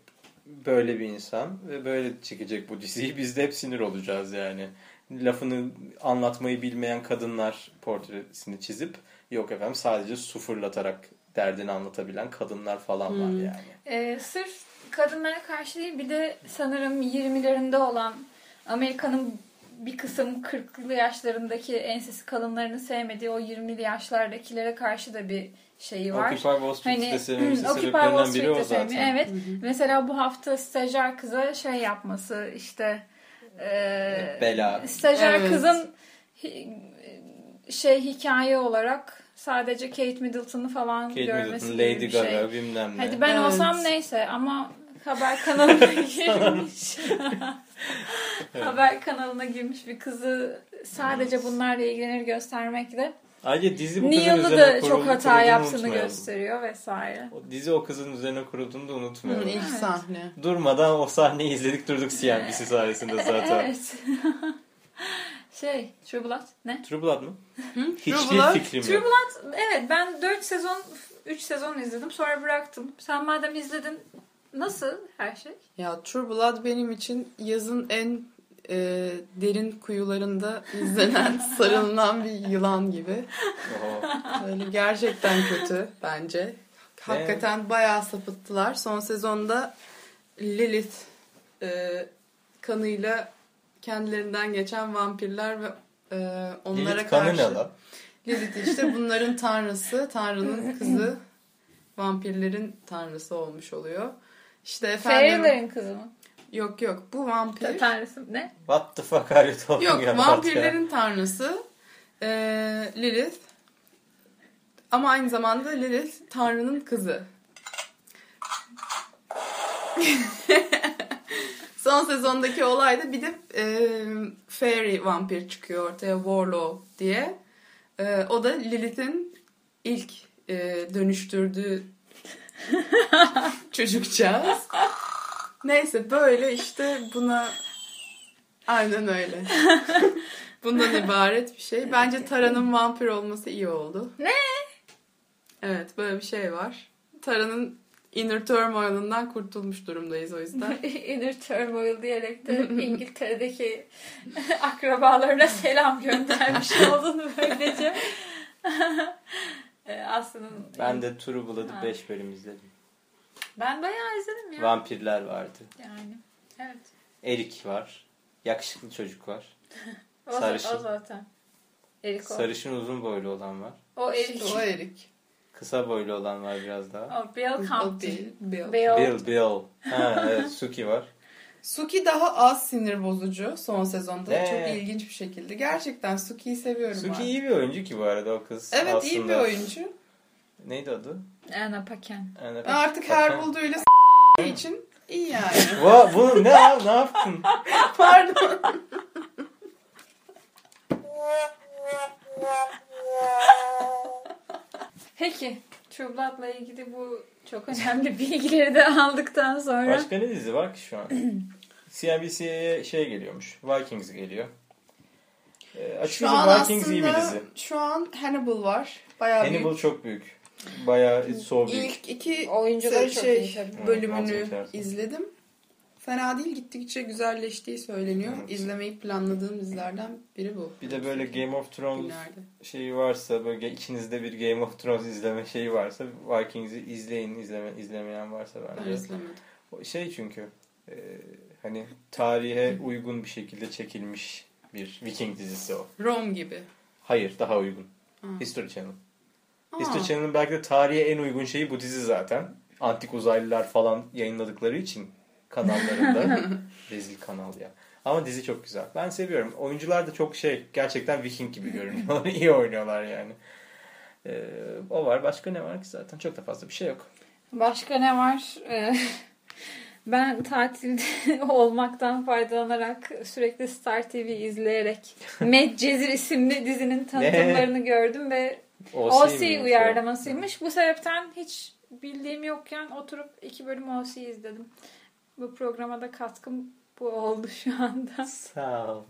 böyle bir insan ve böyle çekecek bu diziyi. Biz de hep sinir olacağız yani. Lafını anlatmayı bilmeyen kadınlar portresini çizip yok efendim sadece su fırlatarak derdini anlatabilen kadınlar falan var Hmm. yani. Ee, sırf kadınlara karşı değil bir de sanırım 20'lerinde olan Amerika'nın bir kısım 40'lı yaşlarındaki ensesi kalınlarını sevmediği o 20'li yaşlardakilere karşı da bir şeyi var. Occupy Wall Street'i Hani Wall sebeplerinden biri o Street'te sevmiyor. zaten. Evet. Mesela bu hafta stajyer kıza şey yapması işte e, Bela. Stajyer Evet. kızın şey hikaye olarak sadece Kate Middleton'ı falan Kate görmesi Middleton, gibi Lady bir şey. Gaga bilmem ne. Hadi ben Evet. olsam neyse ama haber kanalına girmiş. haber kanalına girmiş bir kızı sadece bunlarla ilgilenir göstermekle Ayrıca dizi bu kızın Neil'ı üzerine da kuruldu- çok hata yaptığını gösteriyor vesaire. O dizi o kızın üzerine kurulduğunu da Hı, unutmayalım. ilk Evet. sahne. Durmadan o sahneyi izledik durduk CNBC sayesinde zaten. Evet. şey, True Blood ne? True Blood mı? Hiçbir True Blood? fikrim True yok. Blood evet ben 4 sezon 3 sezon izledim sonra bıraktım. Sen madem izledin nasıl her şey? Ya True Blood benim için yazın en e, derin kuyularında izlenen, sarılınan bir yılan gibi. Böyle gerçekten kötü bence. Hakikaten bayağı sapıttılar. Son sezonda Lilith e, kanıyla kendilerinden geçen vampirler ve e, onlara Lilith kanı karşı... ne lan? Lilith işte bunların tanrısı, tanrının kızı, vampirlerin tanrısı olmuş oluyor. İşte efendim... Fairy'lerin kızı mı? Yok yok bu vampir. Tanrısı ne? What the fuck are you talking Yok about vampirlerin tanrısı e, Lilith. Ama aynı zamanda Lilith Tanrı'nın kızı. Son sezondaki olayda bir de e, Fairy vampir çıkıyor ortaya Warlow diye. E, o da Lilith'in ilk e, dönüştürdüğü çocukcağız. Neyse böyle işte buna aynen öyle. Bundan ibaret bir şey. Bence Tara'nın vampir olması iyi oldu. Ne? Evet böyle bir şey var. Tara'nın inner turmoil'ından kurtulmuş durumdayız o yüzden. Inner turmoil diyerek de İngiltere'deki akrabalarına selam göndermiş oldun böylece. Ee, Aslı'nın... Ben de True Blood'ı Ha. 5 bölüm izledim. Ben bayağı izledim ya. Vampirler vardı. Yani. Evet. Erik var. Yakışıklı çocuk var. O, Sarışın. o zaten. Erik o. Sarışın uzun boylu olan var. O Erik. o Erik. Kısa boylu olan var biraz daha. O Bill Compton. Bill. Bill. Bill, Bill. Ha evet Suki var. Suki daha az sinir bozucu son sezonda. Ne? Çok ilginç bir şekilde. Gerçekten Suki'yi seviyorum. Suki ben. iyi bir oyuncu ki bu arada o kız. Evet aslında. iyi bir oyuncu. Neydi adı? Anna Paquin. Yani, Ben artık her bulduğuyla s- için iyi yani. Va, bu ne? Ne yaptın? Pardon. Peki. True Blood'la ilgili bu çok önemli bilgileri de aldıktan sonra. Başka ne dizi var ki şu an? CNBC'ye şey geliyormuş. Vikings geliyor. Ee, Şu açıkçası an Vikings iyi bir dizi. şu an Hannibal var. Bayağı Hannibal büyük. çok büyük. Bayağı so büyük. İlk iki Oyuncuları şey, iyi tabii. bölümünü Evet, izledim. Fena değil gittikçe güzelleştiği söyleniyor. Evet. İzlemeyi planladığım dizilerden biri bu. Bir de böyle Game of Thrones Günlerde. şeyi varsa böyle içinizde bir Game of Thrones izleme şeyi varsa Vikings'i izleyin izleme izlemeyen varsa Ben bence. izlemedim. O Şey çünkü e, hani tarihe uygun bir şekilde çekilmiş bir Viking dizisi o. Rome gibi. Hayır daha uygun. Ha. History Channel. Aa, History Channel'ın belki de tarihe en uygun şeyi bu dizi zaten. Antik uzaylılar falan yayınladıkları için kanallarında. Rezil kanal ya. Ama dizi çok güzel. Ben seviyorum. Oyuncular da çok şey gerçekten Viking gibi görünüyorlar. İyi oynuyorlar yani. Ee, o var. Başka ne var ki zaten? Çok da fazla bir şey yok. Başka ne var? Ee, Ben tatilde olmaktan faydalanarak sürekli Star TV izleyerek Medcezir isimli dizinin tanıtımlarını gördüm ve OC uyarlamasıymış. Bu sebepten hiç bildiğim yokken oturup iki bölüm OC izledim. Bu programa da katkım bu oldu şu anda. Sağ ol.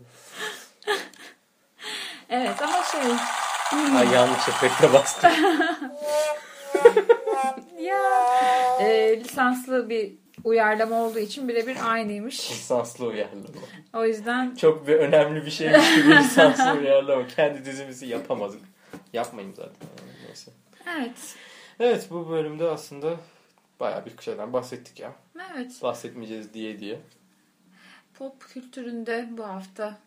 Evet ama şey Ay yanlış efekte bastım. ya e, lisanslı bir uyarlama olduğu için birebir aynıymış. Lisanslı uyarlama. O yüzden Çok bir önemli bir şeymiş gibi lisanslı uyarlama. Kendi dizimizi yapamadık. Yapmayayım zaten. Neyse. evet. Evet bu bölümde aslında bayağı bir şeyden bahsettik ya. Evet. Bahsetmeyeceğiz diye diye. Pop kültüründe bu hafta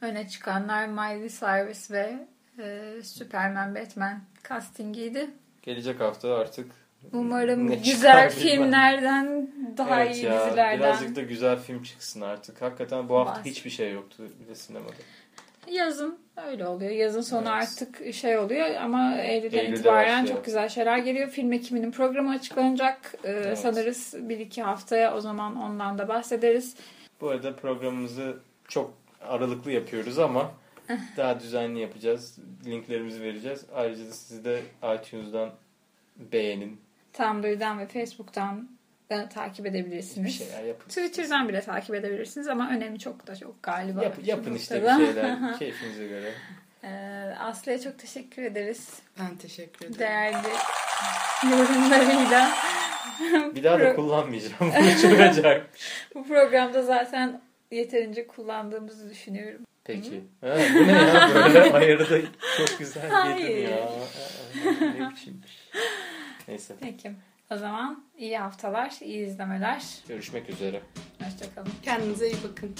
öne çıkanlar Miley Cyrus ve e, Superman Batman castingiydi. Gelecek hafta artık Umarım Ne güzel filmlerden daha evet iyi ya, dizilerden. Birazcık da güzel film çıksın artık. Hakikaten bu hafta Bahs- hiçbir şey yoktu bir de sinemada. Yazın öyle oluyor. Yazın sonu Evet. artık şey oluyor ama Eylül'den Eylül'de itibaren başlıyor. çok güzel şeyler geliyor. Film ekibinin programı açıklanacak. Ee, Evet. Sanırız bir iki haftaya o zaman ondan da bahsederiz. Bu arada programımızı çok aralıklı yapıyoruz ama daha düzenli yapacağız. Linklerimizi vereceğiz. Ayrıca da siz de iTunes'dan beğenin. Tumblr'dan ve Facebook'tan da takip Bir edebilirsiniz. şeyler yapın. Twitter'dan bile takip edebilirsiniz ama önemi çok da çok galiba. Yap, yapın işte bir şeyler keyfinize göre. Ee, Aslı'ya çok teşekkür ederiz. Ben teşekkür ederim. Değerli yorumlarıyla. Bir daha da kullanmayacağım. Bunu çıkacak. Bu programda zaten yeterince kullandığımızı düşünüyorum. Peki. Ha, bu ne ya böyle ayırdı. Çok güzel yedin Hayır. ya. Ne biçimmiş. Neyse. Peki. O zaman iyi haftalar, iyi izlemeler. Görüşmek üzere. Hoşçakalın. Kendinize iyi bakın.